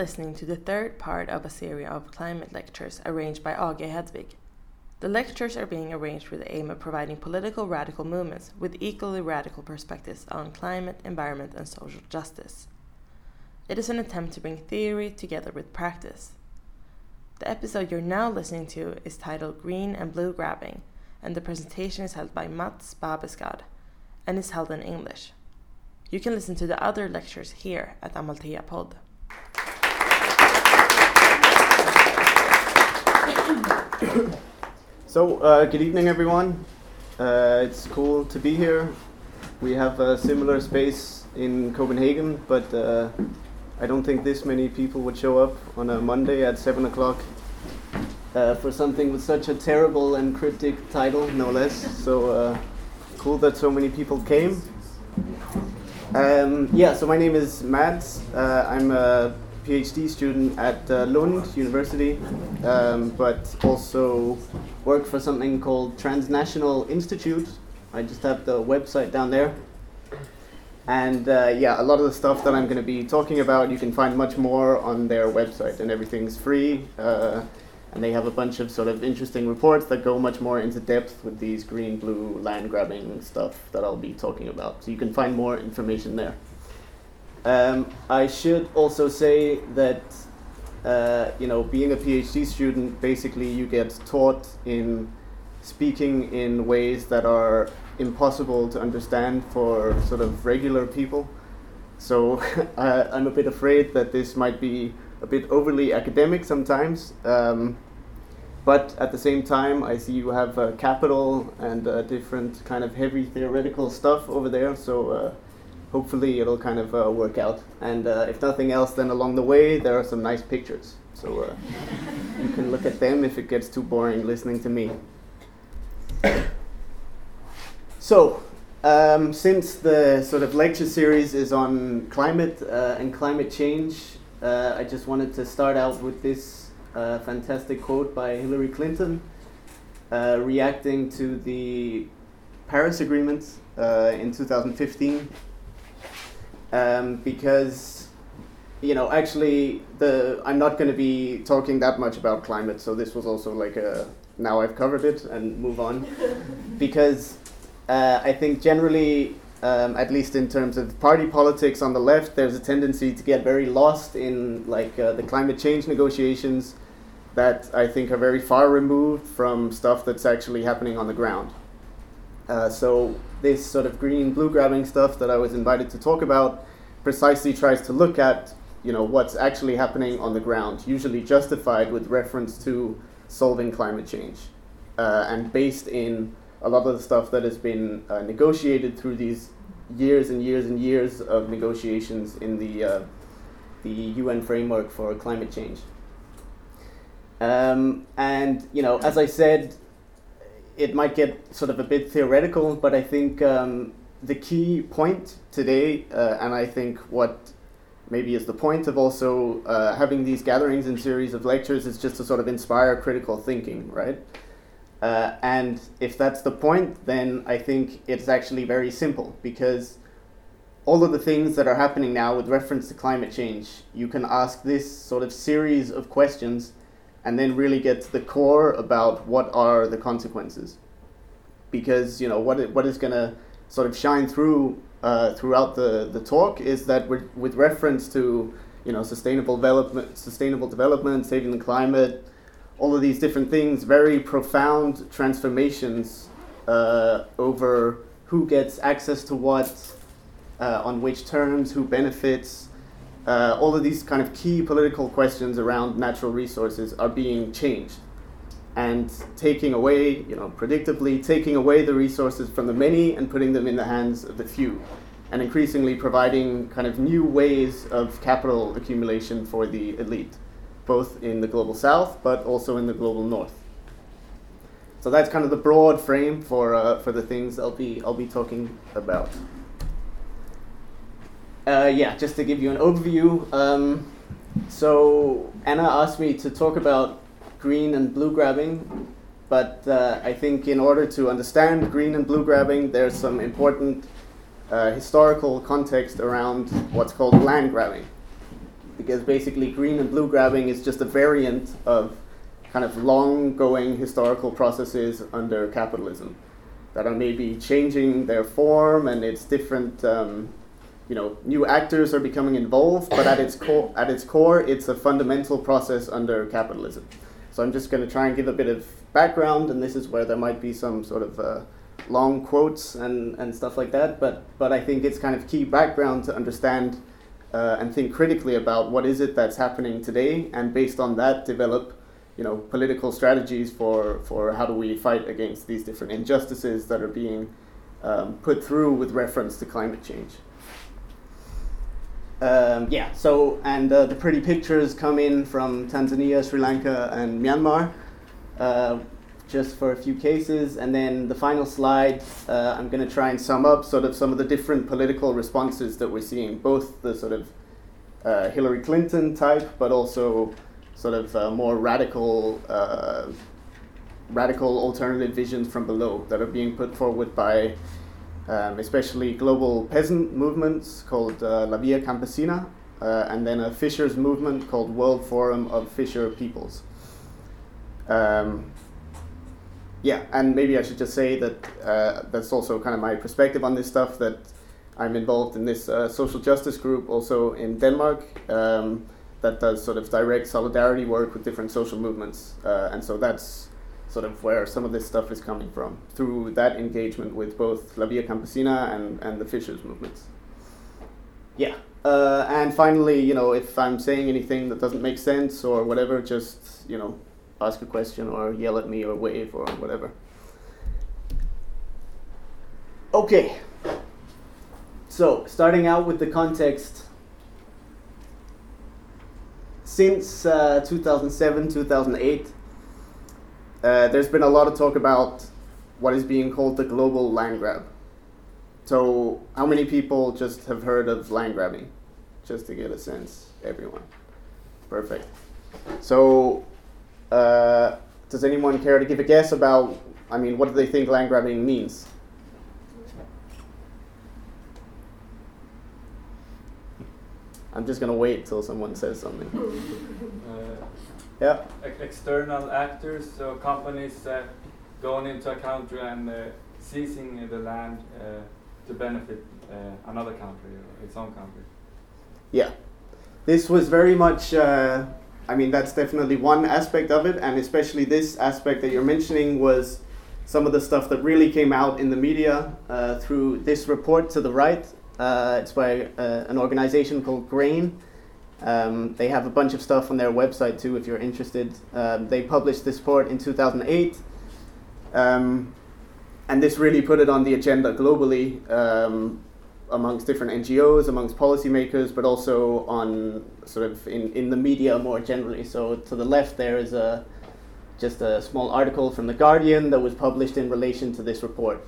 listening to the third part of a series of climate lectures arranged by AG Hedvig. The lectures are being arranged with the aim of providing political radical movements with equally radical perspectives on climate, environment, and social justice. It is an attempt to bring theory together with practice. The episode you're now listening to is titled Green and Blue Grabbing, and the presentation is held by Mads Barbesgaard and is held in English. You can listen to the other lectures here at Amalthea Pod. So, uh, good evening, everyone. Uh, it's cool to be here. We have a similar space in Copenhagen, but uh, I don't think this many people would show up on a Monday at 7 o'clock uh, for something with such a terrible and cryptic title, no less. So, uh, cool that so many people came. Um, yeah, so my name is Mads. Uh, I'm a PhD student at uh, Lund University, um, but also work for something called Transnational Institute. I just have the website down there. And uh, yeah, a lot of the stuff that I'm going to be talking about, you can find much more on their website, and everything's free. Uh, and they have a bunch of sort of interesting reports that go much more into depth with these green blue land grabbing stuff that I'll be talking about. So you can find more information there. Um, I should also say that uh, you know, being a PhD student, basically you get taught in speaking in ways that are impossible to understand for sort of regular people. So uh, I'm a bit afraid that this might be a bit overly academic sometimes. Um, but at the same time, I see you have uh, capital and different kind of heavy theoretical stuff over there. So uh, hopefully it'll kind of uh, work out. And uh, if nothing else, then along the way there are some nice pictures. So uh, you can look at them if it gets too boring listening to me. So, um, since the sort of lecture series is on climate uh, and climate change, uh, I just wanted to start out with this uh, fantastic quote by Hillary Clinton, reacting to the Paris Agreement in 2015 um, because you know actually the I'm not going to be talking that much about climate, so this was also like a now I've covered it and move on because uh, I think generally. Um, at least in terms of party politics on the left, there's a tendency to get very lost in like uh, the climate change negotiations that I think are very far removed from stuff that's actually happening on the ground. Uh, so this sort of green blue grabbing stuff that I was invited to talk about precisely tries to look at you know what's actually happening on the ground, usually justified with reference to solving climate change, uh, and based in a lot of the stuff that has been uh, negotiated through these years and years and years of negotiations in the uh, the UN framework for climate change. Um, and you know, as I said, it might get sort of a bit theoretical, but I think um, the key point today, uh, and I think what maybe is the point of also uh, having these gatherings and series of lectures is just to sort of inspire critical thinking, right? Uh, and if that's the point, then I think it's actually very simple because all of the things that are happening now with reference to climate change, you can ask this sort of series of questions and then really get to the core about what are the consequences. Because, you know, what, it, what is going to sort of shine through uh, throughout the, the talk is that with reference to, you know, sustainable development, sustainable development, saving the climate, all of these different things, very profound transformations uh, over who gets access to what, uh, on which terms, who benefits, uh, all of these kind of key political questions around natural resources are being changed and taking away, you know, predictably taking away the resources from the many and putting them in the hands of the few, and increasingly providing kind of new ways of capital accumulation for the elite, both in the global south but also in the global north. So that's kind of the broad frame for uh, for the things I'll be I'll be talking about. Uh, yeah, just to give you an overview. Um, so Anna asked me to talk about green and blue grabbing, but uh, I think in order to understand green and blue grabbing, there's some important uh, historical context around what's called land grabbing. because basically green and blue grabbing is just a variant of kind of long going historical processes under capitalism that are maybe changing their form and it's different um, you know new actors are becoming involved but at its core at its core it's a fundamental process under capitalism so i'm just going to try and give a bit of background and this is where there might be some sort of uh, long quotes and, and stuff like that but but i think it's kind of key background to understand uh, and think critically about what is it that's happening today and based on that develop you know, political strategies for, for how do we fight against these different injustices that are being um, put through with reference to climate change. Um, yeah, so, and uh, the pretty pictures come in from Tanzania, Sri Lanka, and Myanmar, uh, just for a few cases. And then the final slide, uh, I'm going to try and sum up sort of some of the different political responses that we're seeing, both the sort of uh, Hillary Clinton type, but also sort of uh, more radical, uh, radical alternative visions from below that are being put forward by um, especially global peasant movements called uh, La Via Campesina, uh, and then a fishers movement called World Forum of Fisher Peoples. Um, yeah, and maybe I should just say that uh, that's also kind of my perspective on this stuff. That I'm involved in this uh, social justice group also in Denmark. Um, that does sort of direct solidarity work with different social movements. Uh, and so that's sort of where some of this stuff is coming from, through that engagement with both La Via Campesina and, and the Fishers movements. Yeah. Uh, and finally, you know, if I'm saying anything that doesn't make sense or whatever, just, you know, ask a question or yell at me or wave or whatever. Okay. So, starting out with the context since uh, 2007, 2008, uh, there's been a lot of talk about what is being called the global land grab. So, how many people just have heard of land grabbing? Just to get a sense, everyone. Perfect. So, uh, does anyone care to give a guess about, I mean, what do they think land grabbing means? I'm just gonna wait till someone says something. Uh, yeah. external actors, so companies uh, going into a country and uh, seizing the land uh, to benefit uh, another country or its own country. Yeah, this was very much. Uh, I mean, that's definitely one aspect of it, and especially this aspect that you're mentioning was some of the stuff that really came out in the media through this report to the right uh, it's by uh, an organization called Grain. Um, they have a bunch of stuff on their website too, if you're interested. Um, they published this report in 2008, um, and this really put it on the agenda globally um, amongst different NGOs, amongst policymakers, but also on sort of in, in the media more generally. So to the left there is a just a small article from the Guardian that was published in relation to this report.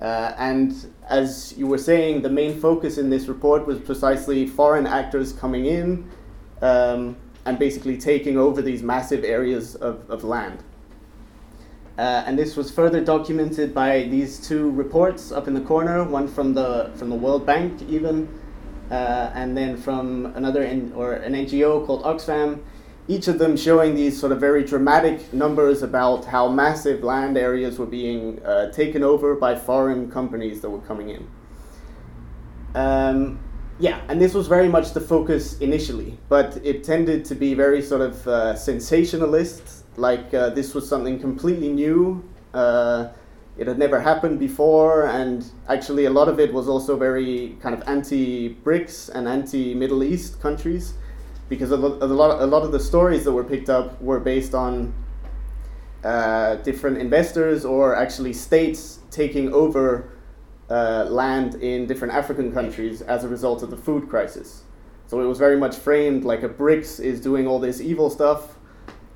Uh, and as you were saying, the main focus in this report was precisely foreign actors coming in um, and basically taking over these massive areas of, of land. Uh, and this was further documented by these two reports up in the corner, one from the, from the World Bank even, uh, and then from another, or an NGO called Oxfam, each of them showing these sort of very dramatic numbers about how massive land areas were being uh, taken over by foreign companies that were coming in. Um, yeah, and this was very much the focus initially, but it tended to be very sort of uh, sensationalist, like uh, this was something completely new. Uh, it had never happened before, and actually, a lot of it was also very kind of anti BRICS and anti Middle East countries because a, lot, a lot, a lot of the stories that were picked up were based on uh, different investors or actually states taking over uh, land in different African countries as a result of the food crisis. So it was very much framed like a BRICS is doing all this evil stuff,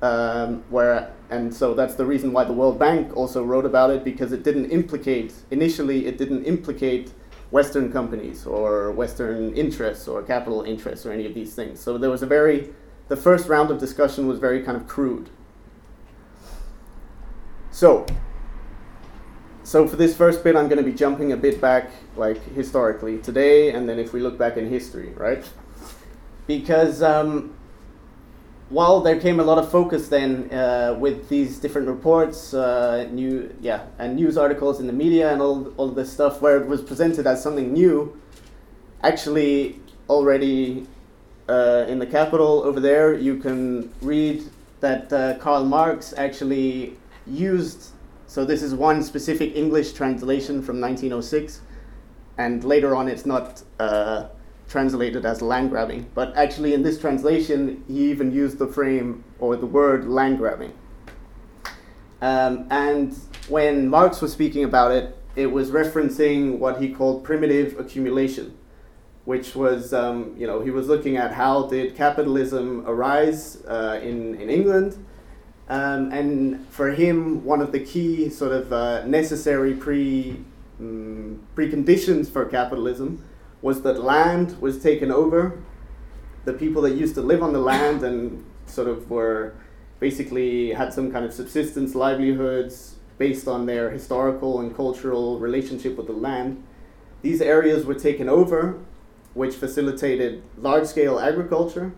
um, where and so that's the reason why the World Bank also wrote about it because it didn't implicate initially it didn't implicate Western companies or Western interests or capital interests or any of these things. So there was a very, the first round of discussion was very kind of crude. So, so for this first bit, I'm going to be jumping a bit back, like historically today, and then if we look back in history, right? because um, while there came a lot of focus then uh, with these different reports, uh, new yeah, and news articles in the media and all all this stuff where it was presented as something new, actually already uh, in the capital over there you can read that uh, Karl Marx actually used. So this is one specific English translation from 1906, and later on it's not uh, translated as land grabbing, but actually in this translation, he even used the frame or the word land grabbing. Um, and when Marx was speaking about it, it was referencing what he called primitive accumulation, which was, um, you know, he was looking at how did capitalism arise uh, in, in England. Um, and for him, one of the key sort of uh, necessary pre, um, preconditions for capitalism was that land was taken over. The people that used to live on the land and sort of were basically had some kind of subsistence livelihoods based on their historical and cultural relationship with the land. These areas were taken over, which facilitated large scale agriculture,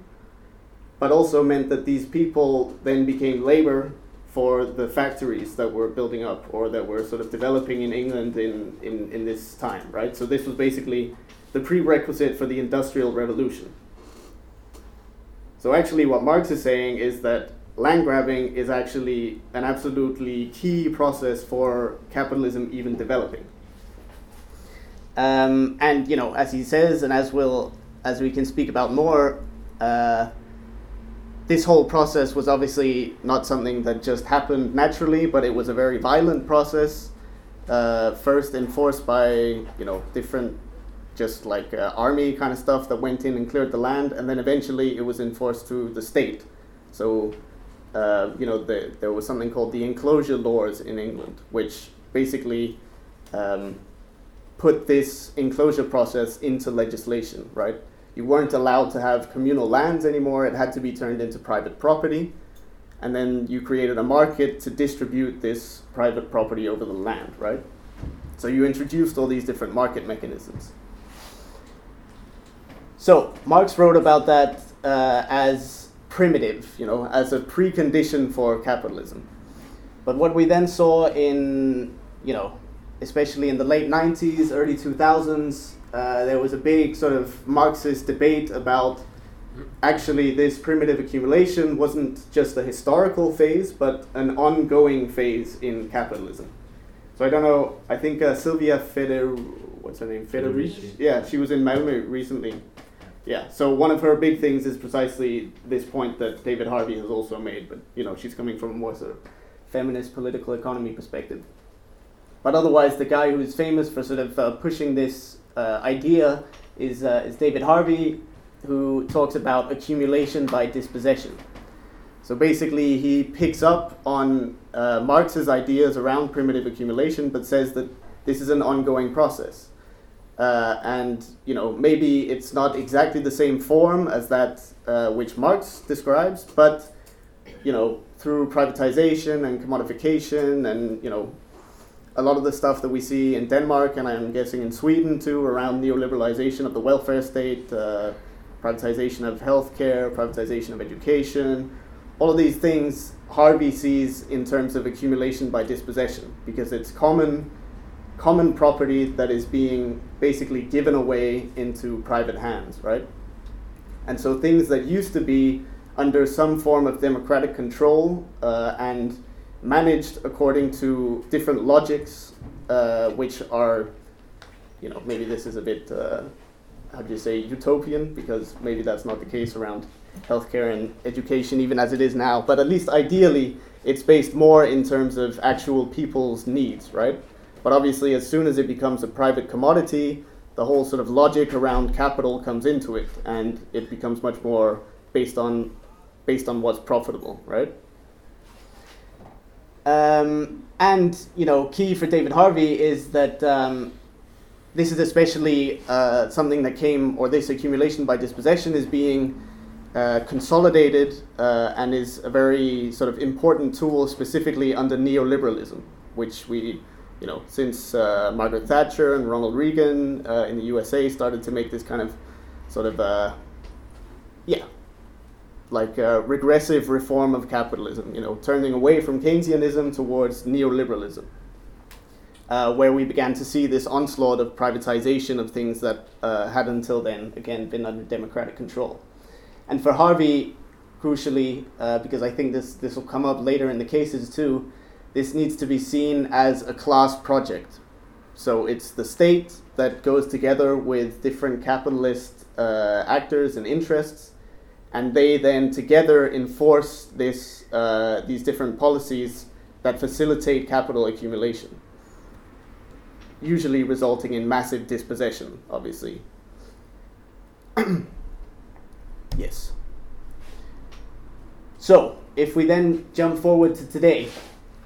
but also meant that these people then became labor for the factories that were building up or that were sort of developing in England in, in, in this time, right? So this was basically the prerequisite for the Industrial Revolution. So, actually, what Marx is saying is that land grabbing is actually an absolutely key process for capitalism even developing. Um, and you know, as he says, and as we'll, as we can speak about more, uh, this whole process was obviously not something that just happened naturally, but it was a very violent process. Uh, first enforced by you know different just like uh, army kind of stuff that went in and cleared the land, and then eventually it was enforced through the state. So, uh, you know, the, there was something called the enclosure laws in England, which basically um, put this enclosure process into legislation, right? You weren't allowed to have communal lands anymore, it had to be turned into private property. And then you created a market to distribute this private property over the land, right? So you introduced all these different market mechanisms. So Marx wrote about that uh, as primitive, you know, as a precondition for capitalism. But what we then saw in, you know, especially in the late 90s, early 2000s, uh, there was a big sort of Marxist debate about actually this primitive accumulation wasn't just a historical phase, but an ongoing phase in capitalism. So I don't know, I think uh, Silvia Feder, what's her name? Federici? Yeah, she was in Malmö recently yeah, so one of her big things is precisely this point that David Harvey has also made, but you know, she's coming from a more sort of feminist political economy perspective. But otherwise, the guy who's famous for sort of uh, pushing this uh, idea is, uh, is David Harvey, who talks about accumulation by dispossession. So basically, he picks up on uh, Marx's ideas around primitive accumulation, but says that this is an ongoing process. Uh, and you know maybe it's not exactly the same form as that uh, which Marx describes, but you know through privatization and commodification and you know a lot of the stuff that we see in Denmark and I'm guessing in Sweden too around neoliberalization of the welfare state, uh, privatization of healthcare, privatization of education, all of these things Harvey sees in terms of accumulation by dispossession because it's common common property that is being basically given away into private hands, right? And so things that used to be under some form of democratic control uh, and managed according to different logics, uh, which are, you know, maybe this is a bit, uh, how do you say, utopian, because maybe that's not the case around healthcare and education, even as it is now. But at least ideally, it's based more in terms of actual people's needs, right? But obviously, as soon as it becomes a private commodity, the whole sort of logic around capital comes into it, and it becomes much more based on based on what's profitable, right? Um, and you know, key for David Harvey is that um, this is especially uh, something that came, or this accumulation by dispossession is being uh, consolidated uh, and is a very sort of important tool, specifically under neoliberalism, which we you know, since uh, Margaret Thatcher and Ronald Reagan uh, in the USA started to make this kind of sort of uh, yeah, like a regressive reform of capitalism, you know, turning away from Keynesianism towards neoliberalism, uh, where we began to see this onslaught of privatization of things that uh, had until then, again, been under democratic control. And for Harvey, crucially, uh, because I think this, this will come up later in the cases too, this needs to be seen as a class project. So it's the state that goes together with different capitalist uh, actors and interests and they then together enforce this, uh, these different policies that facilitate capital accumulation, usually resulting in massive dispossession, obviously. yes. So, if we then jump forward to today,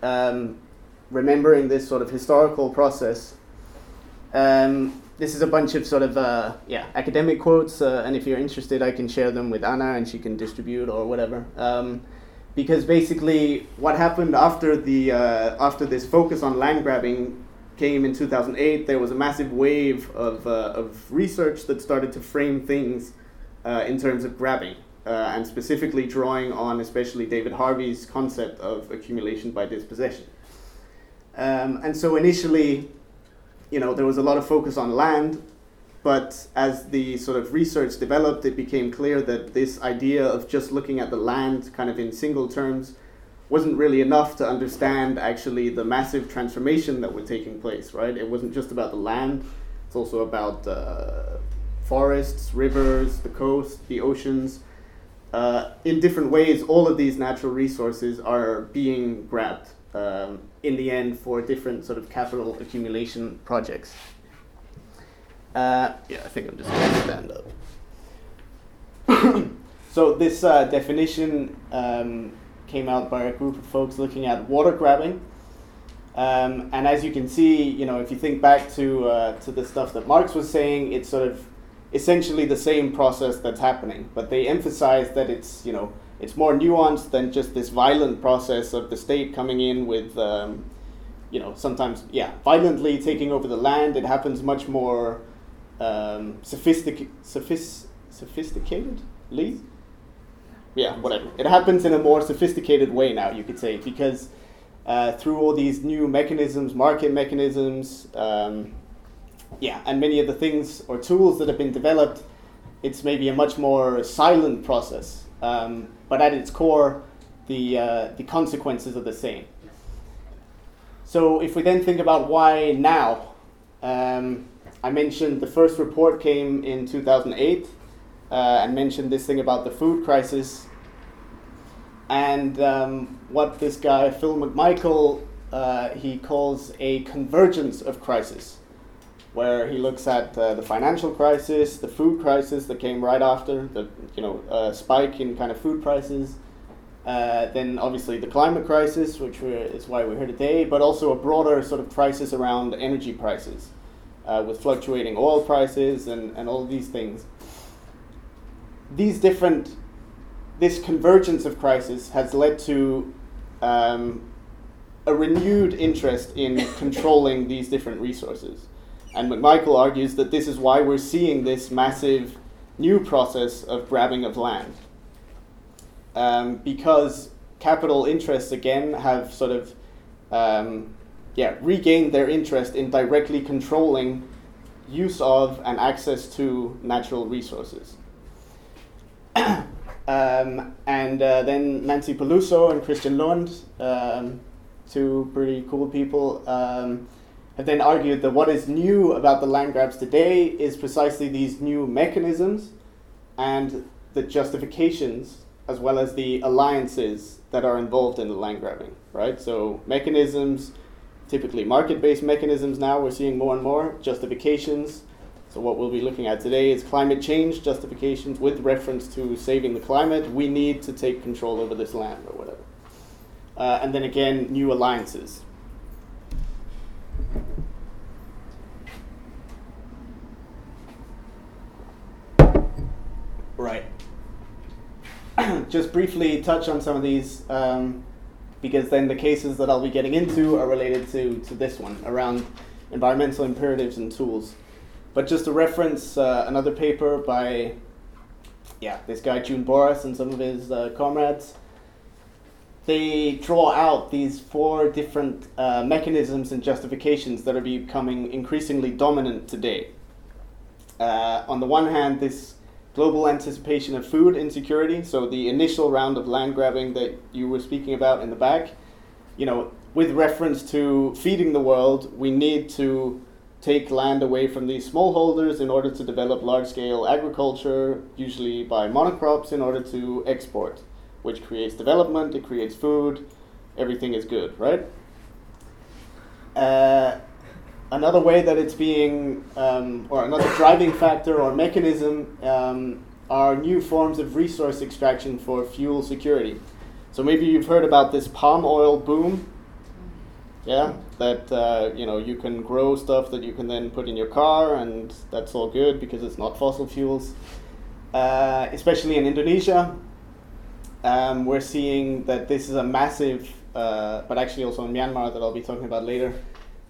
um, remembering this sort of historical process, um, this is a bunch of sort of uh, yeah academic quotes, uh, and if you're interested, I can share them with Anna, and she can distribute or whatever. Um, because basically, what happened after the uh, after this focus on land grabbing came in 2008, there was a massive wave of uh, of research that started to frame things uh, in terms of grabbing, uh, and specifically drawing on especially David Harvey's concept of accumulation by dispossession. Um, and so initially, you know, there was a lot of focus on land, but as the sort of research developed, it became clear that this idea of just looking at the land kind of in single terms wasn't really enough to understand actually the massive transformation that was taking place, right? It wasn't just about the land, it's also about uh, forests, rivers, the coast, the oceans. Uh, in different ways, all of these natural resources are being grabbed um, in the end for different sort of capital accumulation projects. Uh, yeah, I think I'm just going to stand up. so this uh, definition um, came out by a group of folks looking at water grabbing. Um, and as you can see, you know, if you think back to uh, to the stuff that Marx was saying, it's sort of essentially the same process that's happening, but they emphasize that it's you know it's more nuanced than just this violent process of the state coming in with, um, you know, sometimes, yeah, violently taking over the land. It happens much more um, sophistic- sophis- sophisticatedly. Yeah, whatever. It happens in a more sophisticated way now, you could say, because uh, through all these new mechanisms, market mechanisms, um, yeah, and many of the things or tools that have been developed, it's maybe a much more silent process. Um, but at its core, the, uh, the consequences are the same. So if we then think about why now, um, I mentioned the first report came in 2008 uh, and mentioned this thing about the food crisis. And um, what this guy, Phil McMichael, uh, he calls a convergence of crisis, where he looks at uh, the financial crisis, the food crisis that came right after, the you know uh, spike in kind of food prices, uh, then obviously the climate crisis, which is why we're here today, but also a broader sort of crisis around energy prices, uh, with fluctuating oil prices and, and all these things. These different, this convergence of crisis has led to um, a renewed interest in controlling these different resources. And McMichael argues that this is why we're seeing this massive new process of grabbing of land um, because capital interests again have sort of um, yeah regained their interest in directly controlling use of and access to natural resources. um, and uh, then Nancy Peluso and Christian Lund, um, two pretty cool people, um, have then argued that what is new about the land grabs today is precisely these new mechanisms and the justifications as well as the alliances that are involved in the land grabbing, right? So mechanisms, typically market-based mechanisms now we're seeing more and more, justifications. So what we'll be looking at today is climate change justifications with reference to saving the climate. We need to take control over this land or whatever. Uh, and then again, new alliances. Right. just briefly touch on some of these um, because then the cases that I'll be getting into are related to, to this one around environmental imperatives and tools. But just to reference uh, another paper by yeah, this guy Jun Borras and some of his uh, comrades, they draw out these four different uh, mechanisms and justifications that are becoming increasingly dominant today. Uh, on the one hand, this global anticipation of food insecurity, so the initial round of land grabbing that you were speaking about in the back, you know, with reference to feeding the world, we need to take land away from these smallholders in order to develop large scale agriculture, usually by monocrops, in order to export, which creates development, it creates food, everything is good, right? Uh, another way that it's being, um, or another driving factor or mechanism, um, are new forms of resource extraction for fuel security. So maybe you've heard about this palm oil boom yeah, that uh, you know you can grow stuff that you can then put in your car, and that's all good because it's not fossil fuels. Uh, especially in Indonesia, um, we're seeing that this is a massive, uh, but actually also in Myanmar that I'll be talking about later.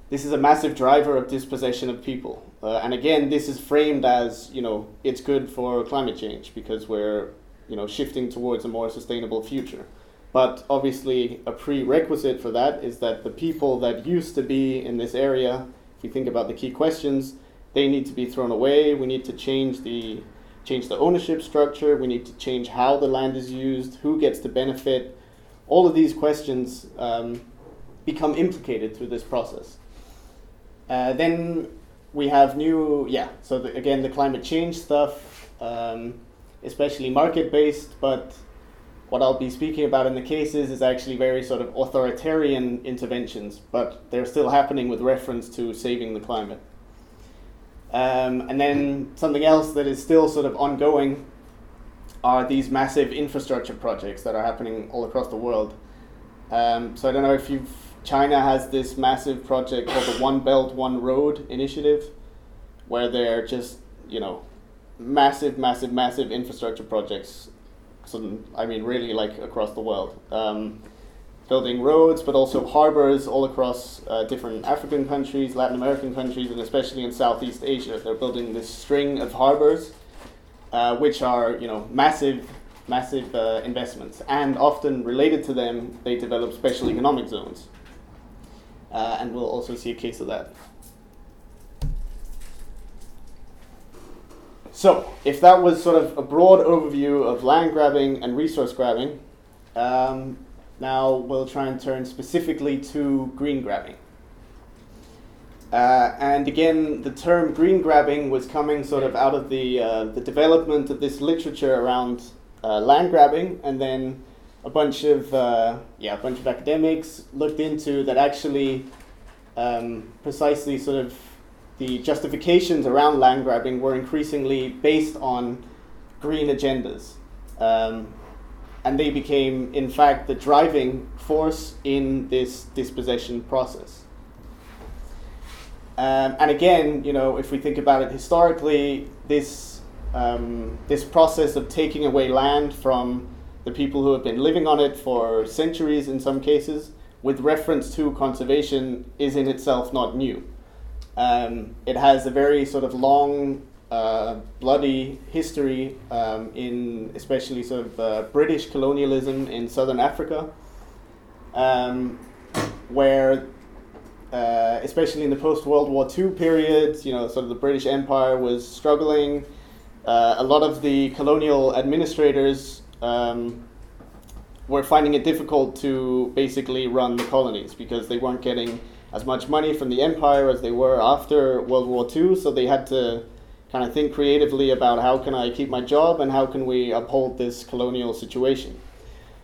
This is a massive driver of dispossession of people, uh, and again, this is framed as you know it's good for climate change because we're you know shifting towards a more sustainable future. But obviously, a prerequisite for that is that the people that used to be in this area, if you think about the key questions, they need to be thrown away. We need to change the change the ownership structure. We need to change how the land is used, who gets to benefit. All of these questions um, become implicated through this process. Uh, then we have new, yeah. So the, again, the climate change stuff, um, especially market based, but what I'll be speaking about in the cases is actually very sort of authoritarian interventions, but they're still happening with reference to saving the climate. Um, and then something else that is still sort of ongoing are these massive infrastructure projects that are happening all across the world. Um, so I don't know if you've China has this massive project called the One Belt One Road initiative, where they're just you know massive, massive, massive infrastructure projects so I mean really like across the world. Um, building roads, but also harbors all across uh, different African countries, Latin American countries, and especially in Southeast Asia. They're building this string of harbors, uh, which are you know massive, massive uh, investments, and often related to them, they develop special economic zones. Uh, and we'll also see a case of that. So, if that was sort of a broad overview of land grabbing and resource grabbing, um, now we'll try and turn specifically to green grabbing. Uh, and again, the term green grabbing was coming sort of out of the, uh, the development of this literature around uh, land grabbing, and then a bunch of uh, yeah, a bunch of academics looked into that actually um, precisely sort of the justifications around land grabbing were increasingly based on green agendas. Um, and they became, in fact, the driving force in this dispossession process. Um, and again, you know, if we think about it historically, this, um, this process of taking away land from the people who have been living on it for centuries in some cases, with reference to conservation, is in itself not new. Um, it has a very sort of long, uh, bloody history um, in especially sort of uh, British colonialism in southern Africa, um, where uh, especially in the post World War II period, you know, sort of the British Empire was struggling. Uh, a lot of the colonial administrators um, were finding it difficult to basically run the colonies because they weren't getting as much money from the empire as they were after World War II, so they had to kind of think creatively about how can I keep my job and how can we uphold this colonial situation.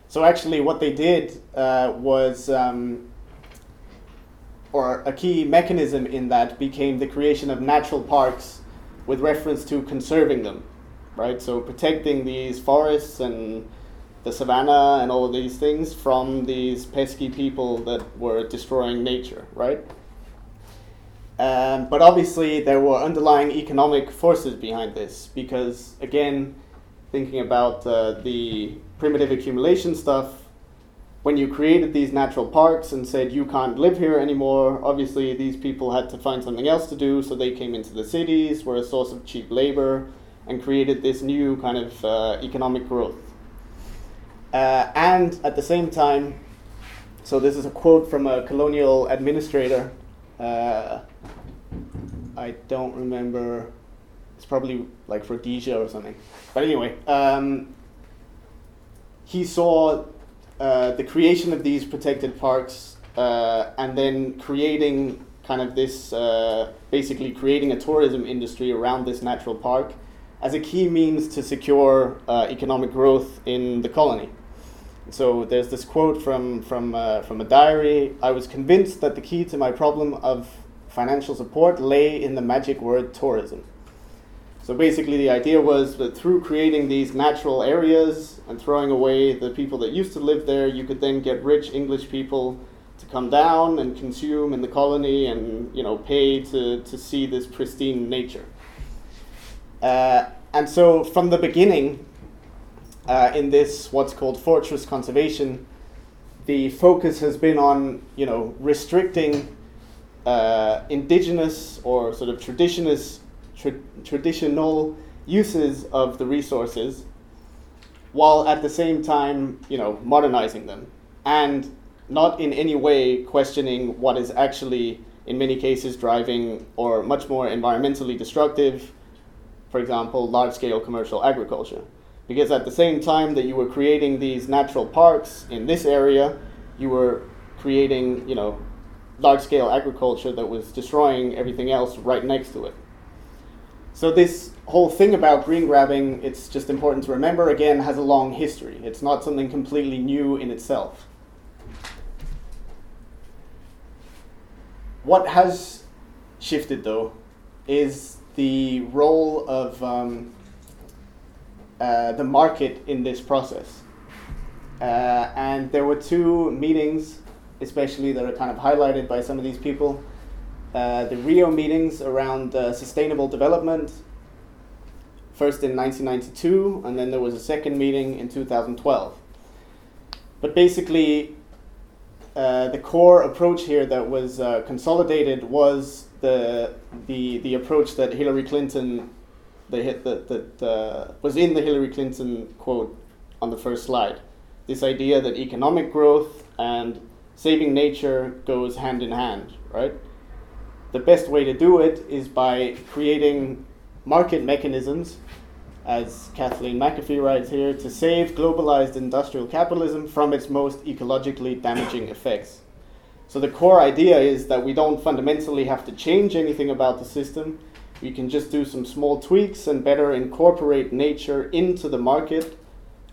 So actually, what they did uh, was, um, or a key mechanism in that became the creation of natural parks with reference to conserving them, right? So protecting these forests and the savannah and all of these things from these pesky people that were destroying nature, right? Um, but obviously, there were underlying economic forces behind this because, again, thinking about uh, the primitive accumulation stuff, when you created these natural parks and said you can't live here anymore, obviously these people had to find something else to do, so they came into the cities, were a source of cheap labor, and created this new kind of uh, economic growth. Uh, and at the same time, so this is a quote from a colonial administrator. Uh, I don't remember. It's probably like Rhodesia or something. But anyway, um, he saw uh, the creation of these protected parks uh, and then creating kind of this, uh, basically creating a tourism industry around this natural park as a key means to secure uh, economic growth in the colony. So there's this quote from, from, uh, from a diary I was convinced that the key to my problem of financial support lay in the magic word tourism. So basically, the idea was that through creating these natural areas and throwing away the people that used to live there, you could then get rich English people to come down and consume in the colony and you know pay to, to see this pristine nature. Uh, and so from the beginning, uh, in this what's called fortress conservation, the focus has been on you know restricting uh, indigenous or sort of tra- traditional uses of the resources while at the same time, you know, modernizing them. And not in any way questioning what is actually in many cases driving or much more environmentally destructive, for example, large-scale commercial agriculture. Because at the same time that you were creating these natural parks in this area, you were creating, you know, large-scale agriculture that was destroying everything else right next to it. So this whole thing about green grabbing, it's just important to remember again, has a long history. It's not something completely new in itself. What has shifted though is the role of um, uh, the market in this process. Uh, and there were two meetings, especially that are kind of highlighted by some of these people. Uh, the Rio meetings around uh, sustainable development, first in 1992, and then there was a second meeting in 2012. But basically, uh, the core approach here that was uh, consolidated was the, the, the approach that Hillary Clinton the that, that uh, was in the Hillary Clinton quote on the first slide. This idea that economic growth and saving nature goes hand in hand, right? the best way to do it is by creating market mechanisms, as Kathleen McAfee writes here, to save globalized industrial capitalism from its most ecologically damaging effects. So the core idea is that we don't fundamentally have to change anything about the system. We can just do some small tweaks and better incorporate nature into the market,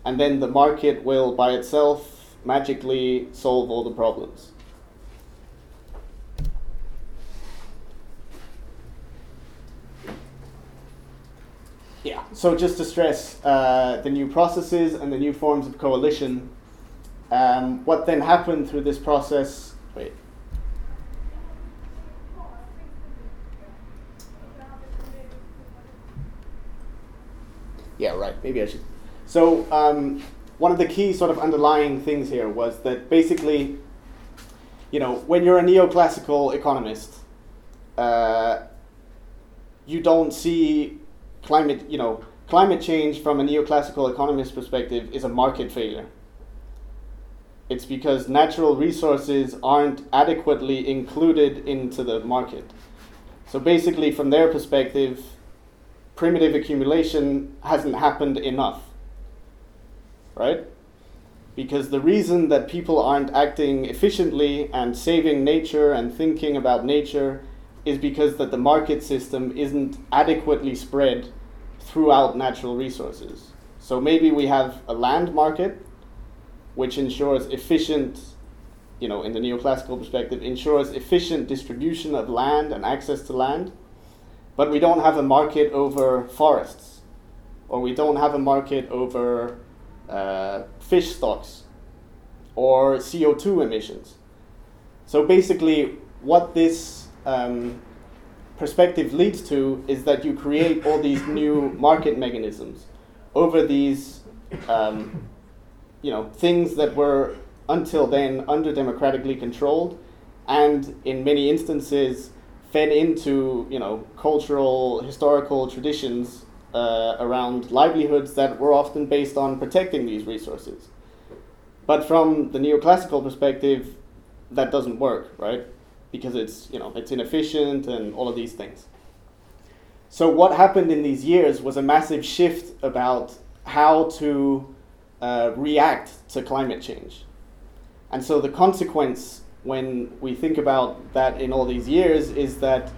and then the market will by itself magically solve all the problems. Yeah, so just to stress uh, the new processes and the new forms of coalition, um, what then happened through this process? Wait. Yeah, right, maybe I should. So, um, one of the key sort of underlying things here was that basically, you know, when you're a neoclassical economist, uh, you don't see climate, you know, climate change from a neoclassical economist perspective is a market failure. It's because natural resources aren't adequately included into the market. So basically, from their perspective, primitive accumulation hasn't happened enough. Right? Because the reason that people aren't acting efficiently and saving nature and thinking about nature is because that the market system isn't adequately spread throughout natural resources. So maybe we have a land market which ensures efficient, you know, in the neoclassical perspective, ensures efficient distribution of land and access to land, but we don't have a market over forests, or we don't have a market over uh, fish stocks, or CO2 emissions. So basically, what this um, perspective leads to is that you create all these new market mechanisms over these, um, you know, things that were until then under democratically controlled, and in many instances fed into you know cultural historical traditions uh, around livelihoods that were often based on protecting these resources. But from the neoclassical perspective, that doesn't work, right? Because it's you know it's inefficient and all of these things. So what happened in these years was a massive shift about how to uh, react to climate change. And so the consequence when we think about that in all these years is that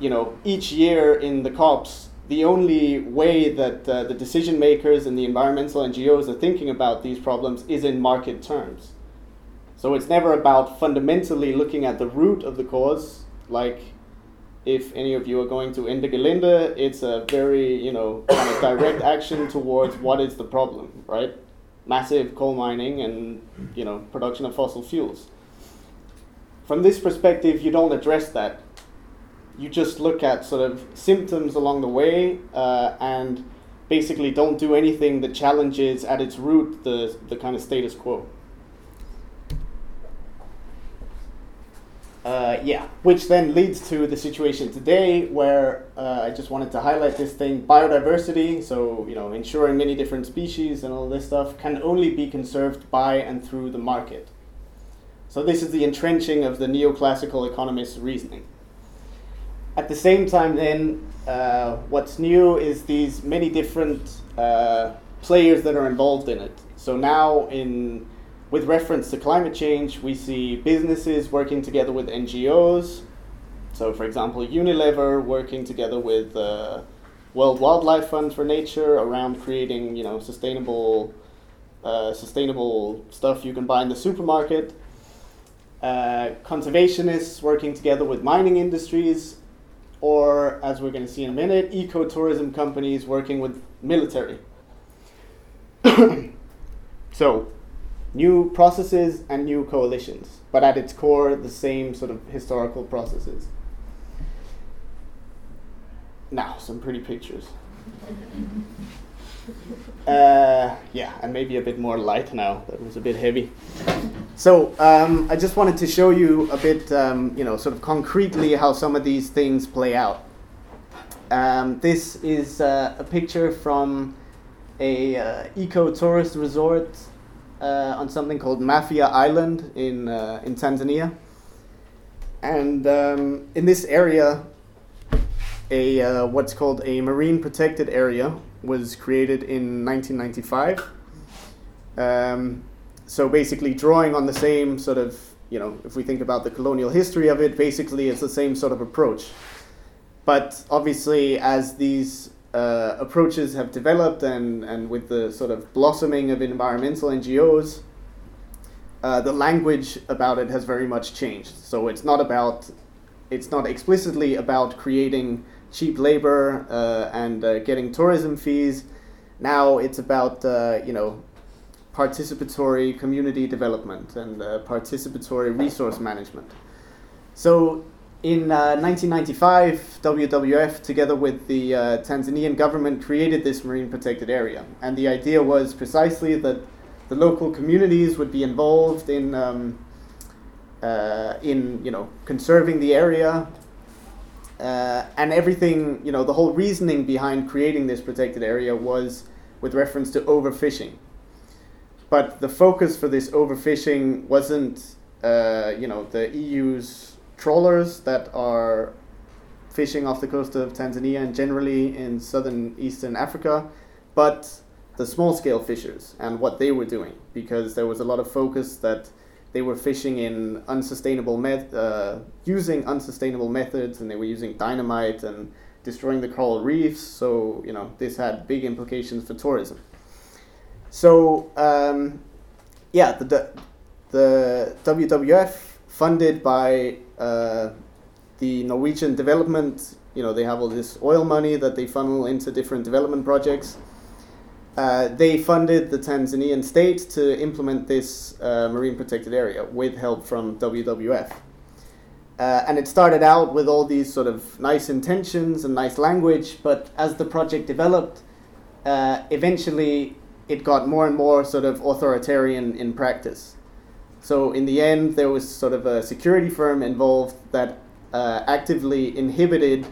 you know each year in the COPs the only way that uh, the decision makers and the environmental NGOs are thinking about these problems is in market terms. So it's never about fundamentally looking at the root of the cause, like if any of you are going to Ende Gelände, it's a very, you know, kind of direct action towards what is the problem, right? Massive coal mining and, you know, production of fossil fuels. From this perspective, you don't address that. You just look at sort of symptoms along the way uh, and basically don't do anything that challenges at its root the, the kind of status quo. Uh, yeah, which then leads to the situation today where uh, I just wanted to highlight this thing biodiversity, so, you know, ensuring many different species and all this stuff can only be conserved by and through the market. So, this is the entrenching of the neoclassical economist's reasoning. At the same time, then, uh, what's new is these many different uh, players that are involved in it. So, now in with reference to climate change, we see businesses working together with NGOs. So, for example, Unilever working together with uh, World Wildlife Fund for Nature around creating, you know, sustainable, uh, sustainable stuff you can buy in the supermarket. Uh, conservationists working together with mining industries, or as we're going to see in a minute, ecotourism companies working with military. so, new processes and new coalitions, but at its core, the same sort of historical processes. Now, some pretty pictures. Uh, yeah, and maybe a bit more light now. That was a bit heavy. So um, I just wanted to show you a bit, um, you know, sort of concretely how some of these things play out. Um, this is uh, a picture from a uh, eco tourist resort uh, on something called Mafia Island in uh, in Tanzania, and um, in this area, a uh, what's called a marine protected area was created in 1995. Um, so basically, drawing on the same sort of you know, if we think about the colonial history of it, basically it's the same sort of approach. But obviously, as these uh, approaches have developed and, and with the sort of blossoming of environmental NGOs, uh, the language about it has very much changed. So it's not about, it's not explicitly about creating cheap labor uh, and uh, getting tourism fees. Now it's about, uh, you know, participatory community development and uh, participatory resource management. So in uh, 1995, WWF, together with the uh, Tanzanian government, created this marine protected area. And the idea was precisely that the local communities would be involved in, um, uh, in you know, conserving the area. Uh, and everything, you know, the whole reasoning behind creating this protected area was with reference to overfishing. But the focus for this overfishing wasn't, uh, you know, the EU's trawlers that are fishing off the coast of Tanzania and generally in southern eastern Africa, but the small scale fishers and what they were doing because there was a lot of focus that they were fishing in unsustainable met- uh, using unsustainable methods and they were using dynamite and destroying the coral reefs so you know this had big implications for tourism so um, yeah the, the WWF funded by uh, the Norwegian development, you know, they have all this oil money that they funnel into different development projects. Uh, they funded the Tanzanian state to implement this uh, marine protected area with help from WWF. Uh, and it started out with all these sort of nice intentions and nice language, but as the project developed, uh, eventually it got more and more sort of authoritarian in practice. So in the end, there was sort of a security firm involved that uh, actively inhibited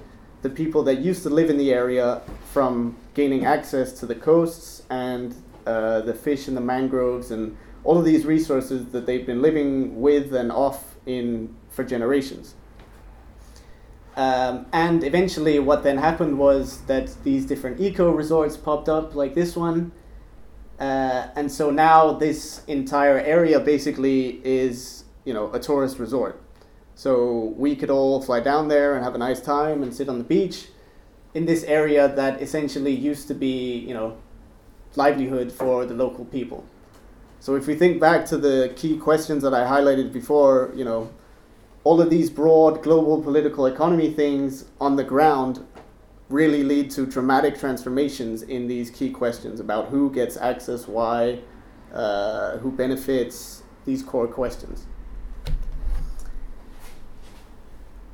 the people that used to live in the area from gaining access to the coasts and uh, the fish and the mangroves and all of these resources that they've been living with and off in for generations. Um, and eventually, what then happened was that these different eco resorts popped up, like this one. Uh, and so now this entire area basically is, you know, a tourist resort. So we could all fly down there and have a nice time and sit on the beach in this area that essentially used to be, you know, livelihood for the local people. So if we think back to the key questions that I highlighted before, you know, all of these broad global political economy things on the ground really lead to dramatic transformations in these key questions about who gets access, why, uh, who benefits, these core questions.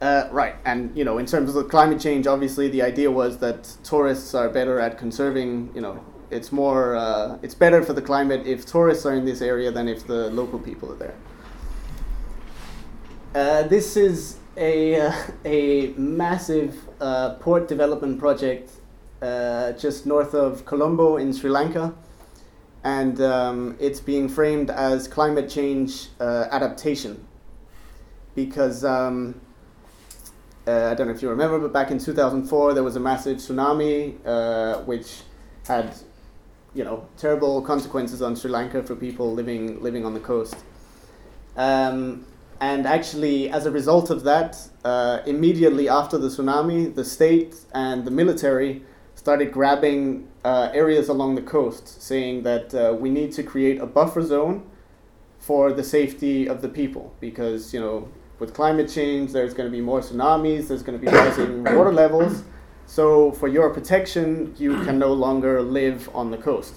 Uh, right, and you know, in terms of climate change, obviously the idea was that tourists are better at conserving. You know, it's more, uh, it's better for the climate if tourists are in this area than if the local people are there. Uh, this is a, uh, a massive uh, port development project uh, just north of Colombo in Sri Lanka. And um, it's being framed as climate change adaptation. Because um, I don't know if you remember, but back in 2004 there was a massive tsunami which had you know terrible consequences on Sri Lanka for people living living on the coast. Um, and actually, as a result of that, uh, immediately after the tsunami, the state and the military started grabbing uh, areas along the coast, saying that uh, we need to create a buffer zone for the safety of the people because, you know, with climate change, there's going to be more tsunamis, there's going to be rising water levels. So, for your protection, you can no longer live on the coast.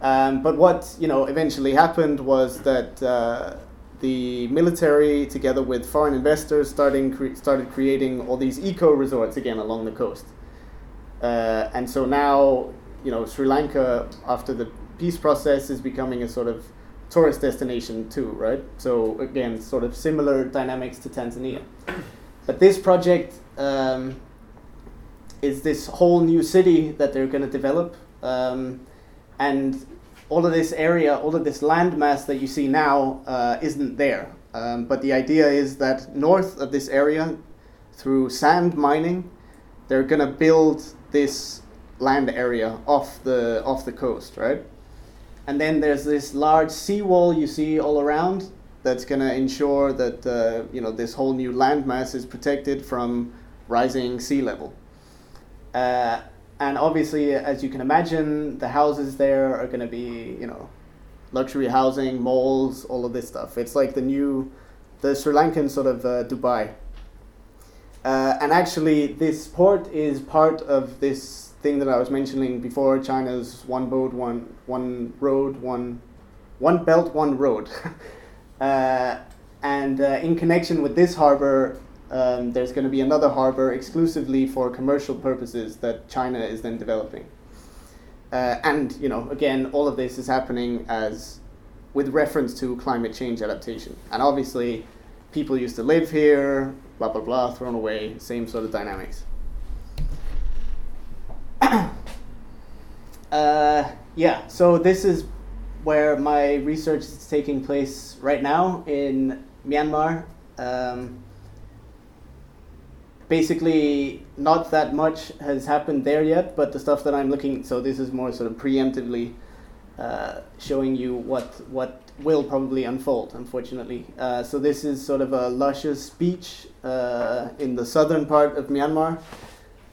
Um, but what you know eventually happened was that uh, the military, together with foreign investors, starting cre- started creating all these eco resorts again along the coast. Uh, and so now, you know, Sri Lanka, after the peace process, is becoming a sort of tourist destination too, right? So again, sort of similar dynamics to Tanzania. But this project um, is this whole new city that they're going to develop, um, and all of this area, all of this landmass that you see now uh, isn't there. Um, but the idea is that north of this area, through sand mining, they're going to build this land area off the off the coast, right? And then there's this large seawall you see all around that's going to ensure that uh, you know this whole new landmass is protected from rising sea level. Uh, and obviously, as you can imagine, the houses there are going to be, you know, luxury housing, malls, all of this stuff. It's like the new, the Sri Lankan sort of uh, Dubai. Uh, and actually, this port is part of this thing that I was mentioning before China's one boat, one, one road, one, one belt, one road. uh, and uh, in connection with this harbor, um, there's going to be another harbor exclusively for commercial purposes that China is then developing. Uh, and you know, again, all of this is happening as with reference to climate change adaptation. And obviously, people used to live here, blah blah blah, thrown away, same sort of dynamics. uh, yeah, so this is where my research is taking place right now in Myanmar. Um, basically not that much has happened there yet, but the stuff that I'm looking, so this is more sort of preemptively uh, showing you what what will probably unfold, unfortunately. Uh, so this is sort of a luscious beach uh, in the southern part of Myanmar,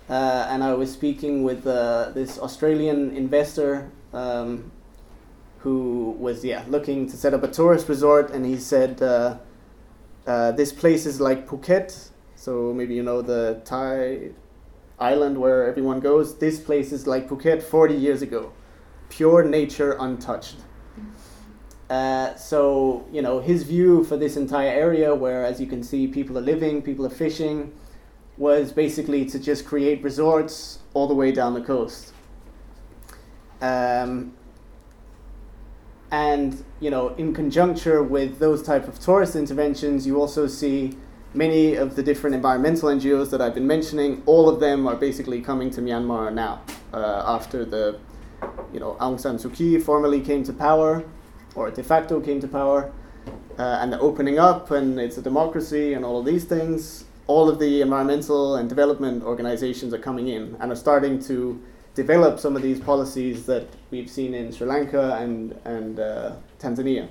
uh, and I was speaking with uh, this Australian investor. Um, who was yeah looking to set up a tourist resort, and he said uh, this place is like Phuket, so maybe you know the Thai island where everyone goes. This place is like Phuket 40 years ago, pure nature untouched. Uh, so you know his view for this entire area, where as you can see, people are living, people are fishing, was basically to just create resorts all the way down the coast. Um, and you know, in conjuncture with those type of tourist interventions, you also see many of the different environmental NGOs that I've been mentioning, all of them are basically coming to Myanmar now uh, after the, you know, Aung San Suu Kyi formally came to power, or de facto came to power, uh, and the opening up, and it's a democracy, and all of these things. All of the environmental and development organizations are coming in and are starting to develop some of these policies that we've seen in Sri Lanka and and uh, Tanzania.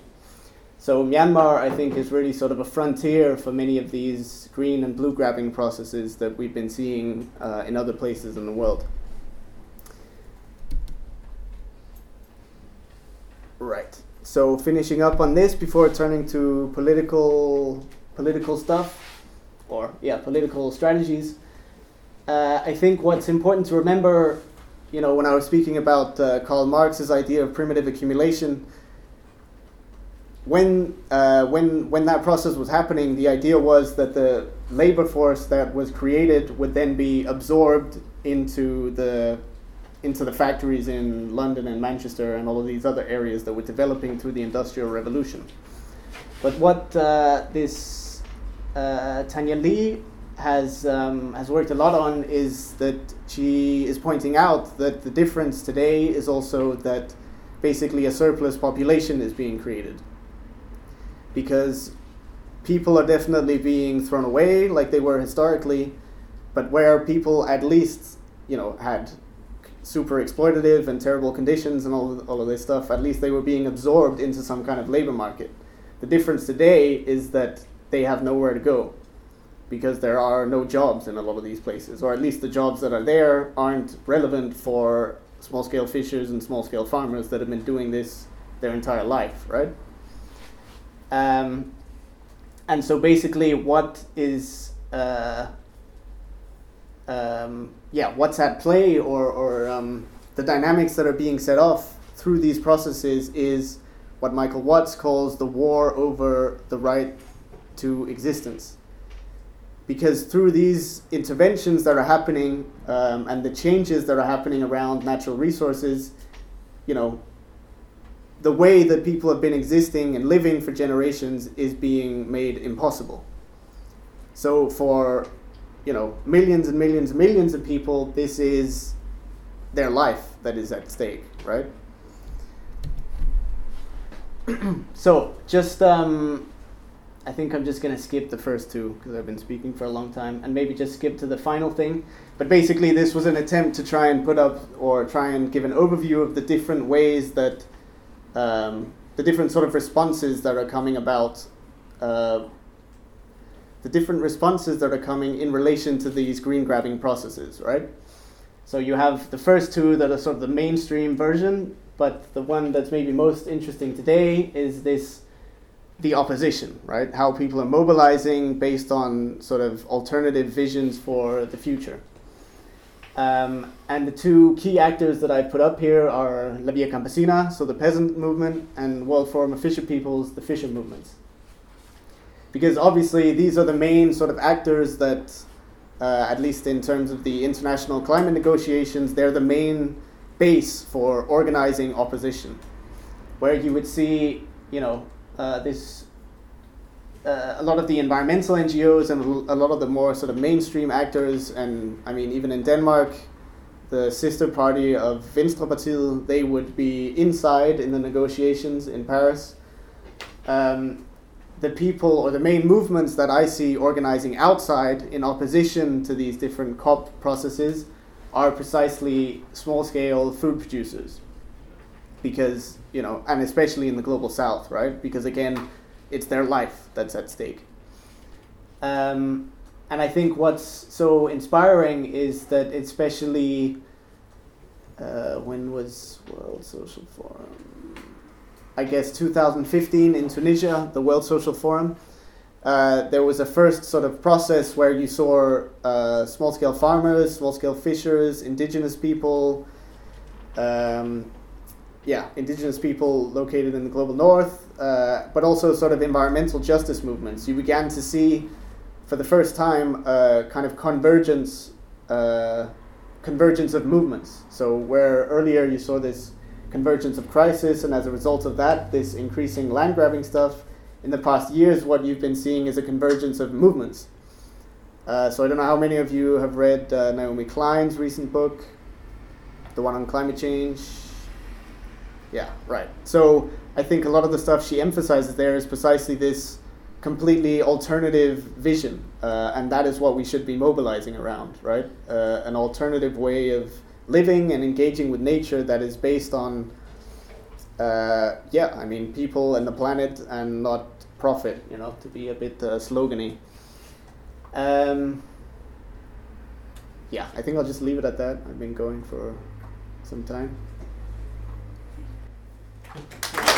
So Myanmar, I think, is really sort of a frontier for many of these green and blue grabbing processes that we've been seeing uh, in other places in the world. Right. So finishing up on this before turning to political political stuff, or yeah, political strategies. Uh, I think what's important to remember, you know, when I was speaking about uh, Karl Marx's idea of primitive accumulation, when uh, when when that process was happening, the idea was that the labor force that was created would then be absorbed into the into the factories in London and Manchester and all of these other areas that were developing through the Industrial Revolution. But what uh, this uh, Tania Li has um, has worked a lot on is that she is pointing out that the difference today is also that basically a surplus population is being created because people are definitely being thrown away like they were historically, but where people at least you know had super exploitative and terrible conditions and all all of this stuff, at least they were being absorbed into some kind of labor market. The difference today is that they have nowhere to go because there are no jobs in a lot of these places, or at least the jobs that are there aren't relevant for small scale fishers and small scale farmers that have been doing this their entire life, right? Um, and so basically, what is uh, um, yeah, what's at play or, or um, the dynamics that are being set off through these processes is what Michael Watts calls the war over the right to existence. Because through these interventions that are happening um, and the changes that are happening around natural resources, you know, the way that people have been existing and living for generations is being made impossible. So for you know millions and millions and millions of people, this is their life that is at stake, right? so just um, I think I'm just going to skip the first two because I've been speaking for a long time and maybe just skip to the final thing. But basically, this was an attempt to try and put up or try and give an overview of the different ways that um, the different sort of responses that are coming about, uh, the different responses that are coming in relation to these green grabbing processes, right? So you have the first two that are sort of the mainstream version, but the one that's maybe most interesting today is this the opposition, right? How people are mobilizing based on sort of alternative visions for the future. Um, and the two key actors that I put up here are La Via Campesina, so the peasant movement, and World Forum of Fisher Peoples, the fisher movements. Because obviously these are the main sort of actors that, uh, at least in terms of the international climate negotiations, they're the main base for organizing opposition. Where you would see, you know, uh, this uh, a lot of the environmental NGOs and a lot of the more sort of mainstream actors, and I mean, even in Denmark, the sister party of Venstrepartiet, they would be inside in the negotiations in Paris. Um, the people or the main movements that I see organizing outside in opposition to these different COP processes are precisely small scale food producers. Because, you know, and especially in the global south, right? Because again, it's their life that's at stake. Um, and I think what's so inspiring is that especially uh, when was World Social Forum? I guess 2015 in Tunisia, the World Social Forum. Uh, there was a first sort of process where you saw uh, small scale farmers, small scale fishers, indigenous people, um, yeah, indigenous people located in the global north, uh, but also sort of environmental justice movements. You began to see, for the first time, uh, kind of convergence, uh, convergence of movements. So where earlier you saw this convergence of crisis, and as a result of that, this increasing land grabbing stuff. in the past years, what you've been seeing is a convergence of movements. Uh, so I don't know how many of you have read uh, Naomi Klein's recent book, the one on climate change. Yeah, right. So I think a lot of the stuff she emphasizes there is precisely this completely alternative vision, uh, and that is what we should be mobilizing around, right? Uh, an alternative way of living and engaging with nature that is based on, uh, yeah, I mean, people and the planet and not profit, you know, to be a bit uh, slogany. Um, yeah, I think I'll just leave it at that. I've been going for some time. Thank you.